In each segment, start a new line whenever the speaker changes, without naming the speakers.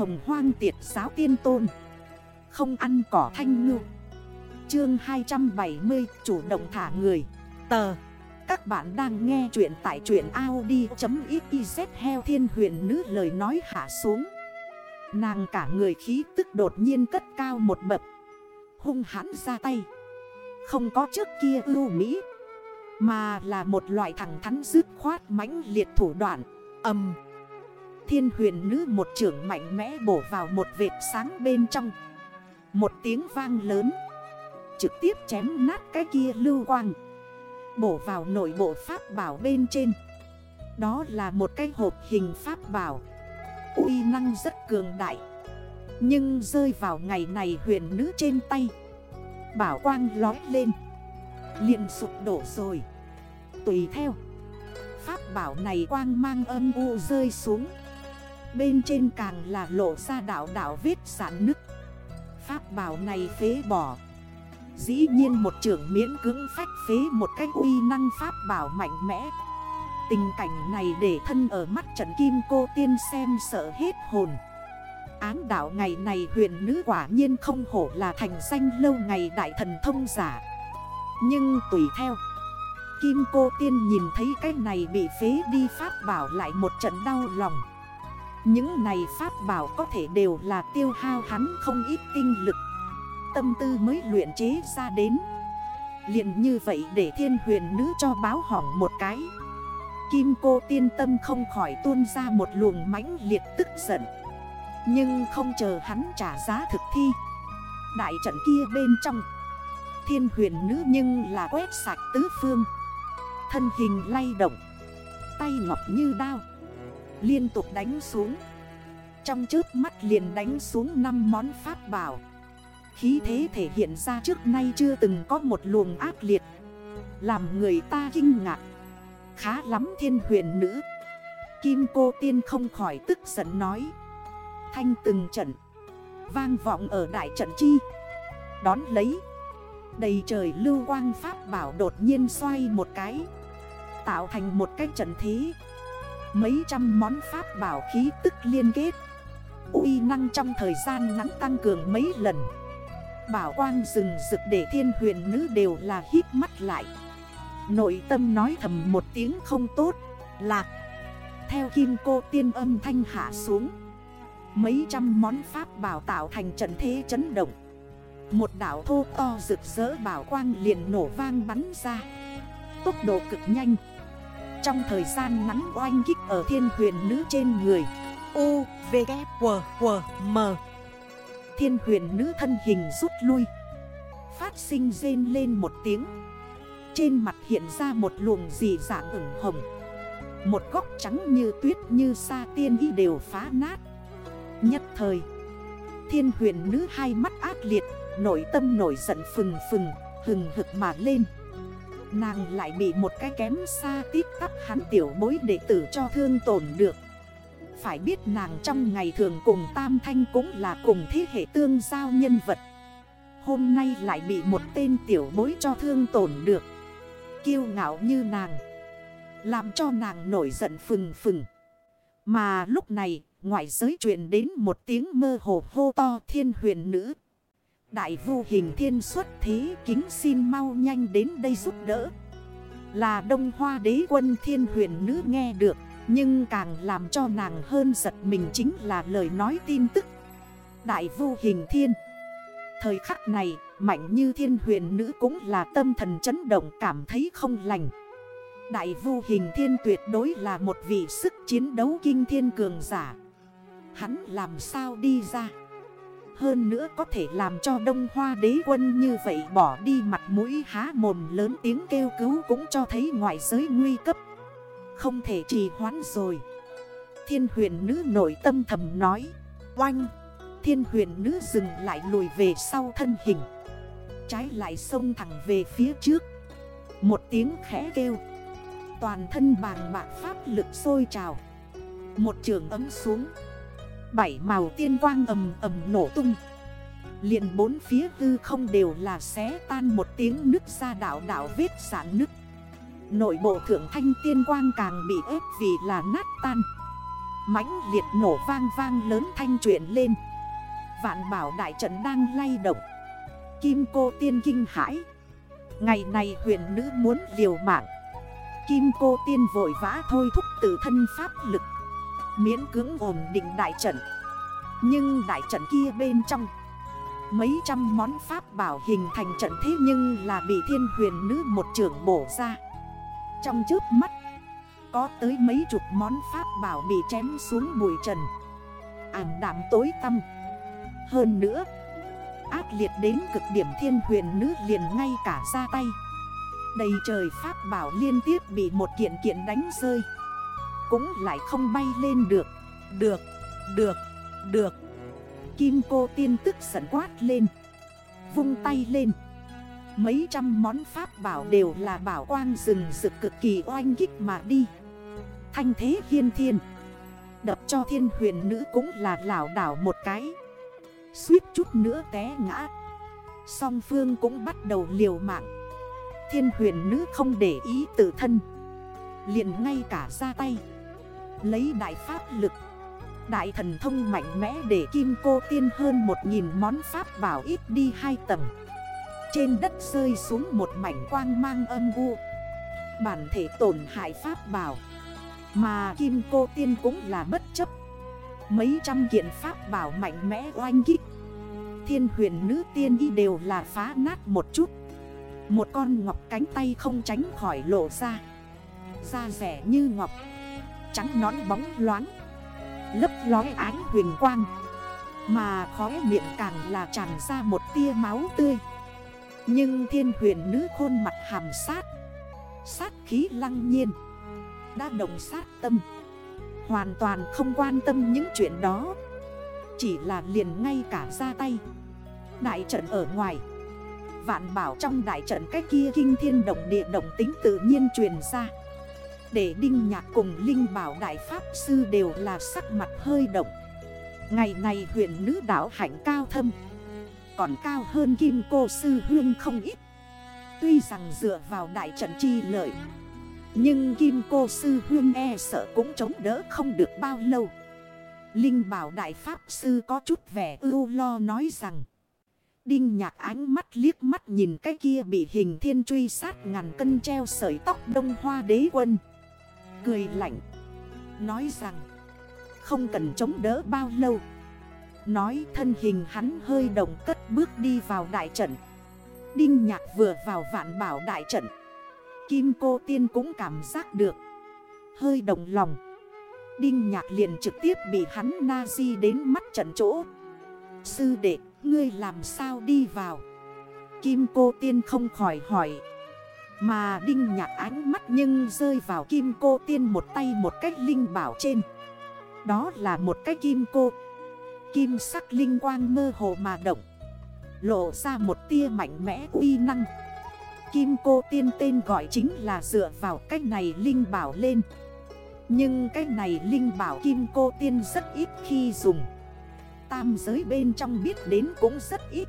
hồng hoang tiệt giáo tiên tôn. Không ăn cỏ thanh ngư. Chương 270 chủ động thả người. Tờ. Các bạn đang nghe chuyện tại truyện Audi.xyz heo thiên huyền nữ lời nói hạ xuống. Nàng cả người khí tức đột nhiên cất cao một bậc. Hung hãn ra tay. Không có trước kia ưu mỹ, Mà là một loại thẳng thắn dứt khoát mãnh liệt thủ đoạn. Âm. Thiên huyền nữ một trưởng mạnh mẽ bổ vào một vệt sáng bên trong. Một tiếng vang lớn, Trực tiếp chém nát cái kia lưu quang. Bổ vào nội bộ pháp bảo bên trên. Đó là một cái hộp hình pháp bảo, uy năng rất cường đại. Nhưng rơi vào ngày này huyền nữ trên tay, Bảo quang lói lên, liền sụp đổ rồi. Tùy theo, Pháp bảo này quang mang âm u rơi xuống. Bên trên càng là lộ ra đảo đảo vết sản nứt. Pháp bảo này phế bỏ. Dĩ nhiên một trưởng miễn cưỡng phách phế một cách uy năng pháp bảo mạnh mẽ. Tình cảnh này để thân ở mắt trận kim cô tiên xem sợ hết hồn. Ám đạo ngày này huyền nữ quả nhiên không hổ là thành danh lâu ngày đại thần thông giả. Nhưng tùy theo, Kim cô tiên nhìn thấy cái này bị phế đi pháp bảo lại một trận đau lòng. Những này pháp bảo có thể đều là tiêu hao hắn không ít tinh lực. Tâm tư mới luyện chế ra đến. Liền như vậy để thiên huyền nữ cho báo hỏng một cái. Kim cô tiên tâm không khỏi tuôn ra một luồng mãnh liệt tức giận. Nhưng không chờ hắn trả giá thực thi. Đại trận kia bên trong, Thiên huyền nữ nhưng là quét sạch tứ phương. Thân hình lay động. Tay ngọc như đao. Liên tục đánh xuống. Trong trước mắt liền đánh xuống 5 món pháp bảo. Khí thế thể hiện ra trước nay chưa từng có một luồng ác liệt. Làm người ta kinh ngạc. Khá lắm thiên huyền nữ. Kim cô tiên không khỏi tức giận nói. Thanh từng trận. Vang vọng ở đại trận chi. Đón lấy. Đầy trời lưu quang pháp bảo đột nhiên xoay một cái. Tạo thành một cái trận thí Mấy trăm món pháp bảo khí tức liên kết. Uy năng trong thời gian ngắn tăng cường mấy lần. Bảo quang rừng rực để thiên huyền nữ đều là hít mắt lại. Nội tâm nói thầm một tiếng không tốt. Lạc. Theo kim cô tiên âm thanh hạ xuống. Mấy trăm món pháp bảo tạo thành trận thế chấn động. Một đảo thô to rực rỡ bảo quang liền nổ vang bắn ra. Tốc độ cực nhanh. Trong thời gian ngắn oanh kích ở thiên huyền nữ trên người. U, V, K, W, W, M. Thiên huyền nữ thân hình rút lui. Phát sinh rên lên một tiếng. Trên mặt hiện ra một luồng dị dạng ửng hồng. Một góc trắng như tuyết như sa tiên y đều phá nát. Nhất thời Thiên huyền nữ hai mắt ác liệt Nội tâm nổi giận phừng phừng Hừng hực mà lên. Nàng lại bị một cái kém xa tít tắp hắn tiểu bối đệ tử cho thương tổn được. Phải biết nàng trong ngày thường cùng Tam Thanh cũng là cùng thế hệ tương giao nhân vật. Hôm nay lại bị một tên tiểu bối cho thương tổn được. Kiêu ngạo như nàng. Làm cho nàng nổi giận phừng phừng. Mà lúc này, ngoại giới chuyện đến một tiếng mơ hồ hô to thiên huyền nữ. Đại vu hình thiên xuất thế, kính xin mau nhanh đến đây giúp đỡ. Là đông hoa đế quân thiên huyền nữ nghe được, Nhưng càng làm cho nàng hơn giật mình chính là lời nói tin tức. Đại vu hình thiên, Thời khắc này, Mạnh như thiên huyền nữ cũng là tâm thần chấn động, cảm thấy không lành. Đại vu hình thiên tuyệt đối là một vị sức chiến đấu kinh thiên cường giả. Hắn làm sao đi ra? Hơn nữa có thể làm cho đông hoa đế quân như vậy bỏ đi mặt mũi há mồm lớn tiếng kêu cứu cũng cho thấy ngoại giới nguy cấp. Không thể trì hoãn rồi. Thiên huyền nữ nội tâm thầm nói. Oanh! Thiên huyền nữ dừng lại lùi về sau thân hình. Trái lại sông thẳng về phía trước. Một tiếng khẽ kêu. Toàn thân bàng bạc pháp lực sôi trào. Một trường ấm xuống. Bảy màu tiên quang ầm ầm nổ tung. Liền bốn phía hư không đều là xé tan một tiếng nứt ra đảo đảo vết sản nứt. Nội bộ thượng thanh tiên quang càng bị ép vì là nát tan. Mãnh liệt nổ vang vang lớn thanh chuyển lên. Vạn bảo đại trận đang lay động. Kim cô tiên kinh hãi. Ngày này huyền nữ muốn liều mạng. Kim cô tiên vội vã thôi thúc từ thân pháp lực. Miễn cưỡng ổn định đại trận. Nhưng đại trận kia bên trong, Mấy trăm món pháp bảo hình thành trận thế nhưng là bị thiên huyền nữ một trưởng bổ ra. Trong trước mắt, Có tới mấy chục món pháp bảo bị chém xuống bụi trần. Ảm đảm tối tâm. Hơn nữa, Ác liệt đến cực điểm thiên huyền nữ liền ngay cả ra tay. Đầy trời pháp bảo liên tiếp bị một kiện kiện đánh rơi. Cũng lại không bay lên được. Được, được, được. Kim cô tiên tức giận quát lên. Vung tay lên. Mấy trăm món pháp bảo đều là bảo quang rừng rực cực kỳ oanh kích mà đi. Thanh thế hiên thiên. Đập cho thiên huyền nữ cũng là lảo đảo một cái. Suýt chút nữa té ngã. Song phương cũng bắt đầu liều mạng. Thiên huyền nữ không để ý tự thân. Liền ngay cả ra tay. Lấy đại pháp lực. Đại thần thông mạnh mẽ để kim cô tiên hơn một nghìn món pháp bảo ít đi hai tầng. Trên đất rơi xuống một mảnh quang mang âm u. Bản thể tổn hại pháp bảo. Mà kim cô tiên cũng là bất chấp. Mấy trăm kiện pháp bảo mạnh mẽ oanh kích. Thiên huyền nữ tiên y đều là phá nát một chút. Một con ngọc cánh tay không tránh khỏi lộ ra. Da rẻ như ngọc. Trắng nón bóng loáng, Lấp lói ánh huyền quang, Mà khóe miệng càng là tràn ra một tia máu tươi. Nhưng thiên huyền nữ khuôn mặt hàm sát Sát khí lăng nhiên, Đã đồng sát tâm, Hoàn toàn không quan tâm những chuyện đó, Chỉ là liền ngay cả ra tay. Đại trận ở ngoài, Vạn bảo trong đại trận cách kia kinh thiên động địa động tính tự nhiên truyền ra. Để Đinh Nhạc cùng Linh Bảo Đại Pháp Sư đều là sắc mặt hơi động. Ngày này huyện nữ đảo hạnh cao thâm. Còn cao hơn Kim Cô Sư Hương không ít. Tuy rằng dựa vào đại trận chi lợi, Nhưng Kim Cô Sư Hương e sợ cũng chống đỡ không được bao lâu. Linh Bảo Đại Pháp Sư có chút vẻ ưu lo nói rằng, Đinh nhạc ánh mắt liếc mắt nhìn cái kia bị hình thiên truy sát ngàn cân treo sợi tóc đông hoa đế quân. Cười lạnh. Nói rằng, Không cần chống đỡ bao lâu. Nói thân hình hắn hơi động cất bước đi vào đại trận. Đinh nhạc vừa vào vạn bảo đại trận. Kim cô tiên cũng cảm giác được. Hơi động lòng. Đinh nhạc liền trực tiếp bị hắn na di đến mắt trận chỗ. Sư đệ, ngươi làm sao đi vào? Kim cô tiên không khỏi hỏi mà đinh nhạc ánh mắt nhưng rơi vào kim cô tiên một tay một cách linh bảo trên. Đó là một cái kim cô. Kim sắc linh quang mơ hồ mà động. Lộ ra một tia mạnh mẽ uy năng. Kim cô tiên tên gọi chính là dựa vào cách này linh bảo lên. Nhưng cái này linh bảo kim cô tiên rất ít khi dùng. Tam giới bên trong biết đến cũng rất ít.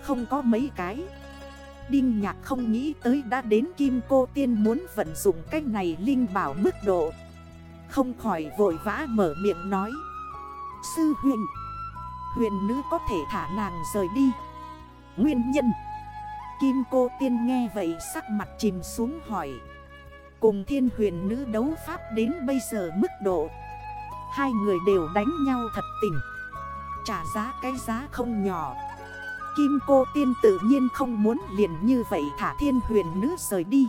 Không có mấy cái. Đinh nhạc không nghĩ tới đã đến kim cô tiên muốn vận dụng cách này linh bảo mức độ. Không khỏi vội vã mở miệng nói. Sư huyền Huyền nữ có thể thả nàng rời đi. Nguyên nhân. Kim cô tiên nghe vậy sắc mặt chìm xuống hỏi. Cùng thiên huyền nữ đấu pháp đến bây giờ mức độ. Hai người đều đánh nhau thật tình. Trả giá cái giá không nhỏ. Kim cô tiên tự nhiên không muốn liền như vậy thả thiên huyền nữ rời đi.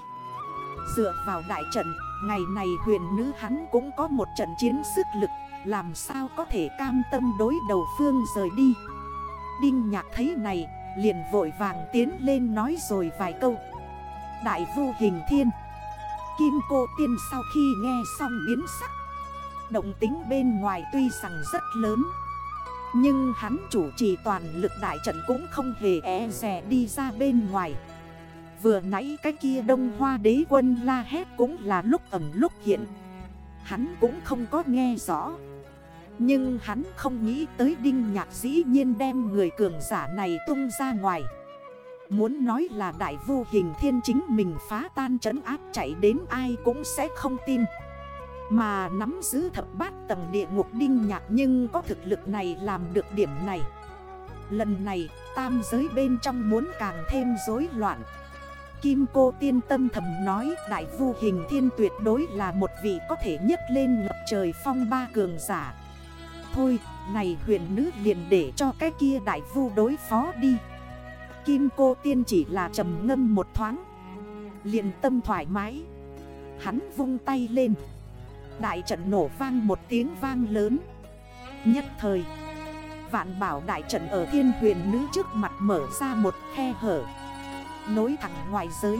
Dựa vào đại trận, ngày này huyền nữ hắn cũng có một trận chiến sức lực Làm sao có thể cam tâm đối đầu phương rời đi. Đinh nhạc thấy này, liền vội vàng tiến lên nói rồi vài câu. Đại vu hình thiên Kim cô tiên sau khi nghe xong biến sắc Động tính bên ngoài tuy rằng rất lớn nhưng hắn chủ trì toàn lực đại trận cũng không hề e rè đi ra bên ngoài. Vừa nãy cái kia đông hoa đế quân la hét cũng là lúc ẩm lúc hiện. Hắn cũng không có nghe rõ. Nhưng hắn không nghĩ tới đinh nhạc dĩ nhiên đem người cường giả này tung ra ngoài. Muốn nói là đại vô hình thiên chính mình phá tan trấn áp chạy đến ai cũng sẽ không tin. Mà nắm giữ thập bát tầng địa ngục đinh nhạc nhưng có thực lực này làm được điểm này. Lần này, tam giới bên trong muốn càng thêm rối loạn. Kim cô tiên tâm thầm nói, đại vu hình thiên tuyệt đối là một vị có thể nhất lên ngập trời phong ba cường giả. Thôi, này huyền nữ liền để cho cái kia đại vu đối phó đi. Kim cô tiên chỉ là trầm ngâm một thoáng. Liền tâm thoải mái. Hắn vung tay lên. Đại trận nổ vang một tiếng vang lớn. Nhất thời, Vạn bảo đại trận ở thiên huyền nữ trước mặt mở ra một khe hở. Nối thẳng ngoài giới.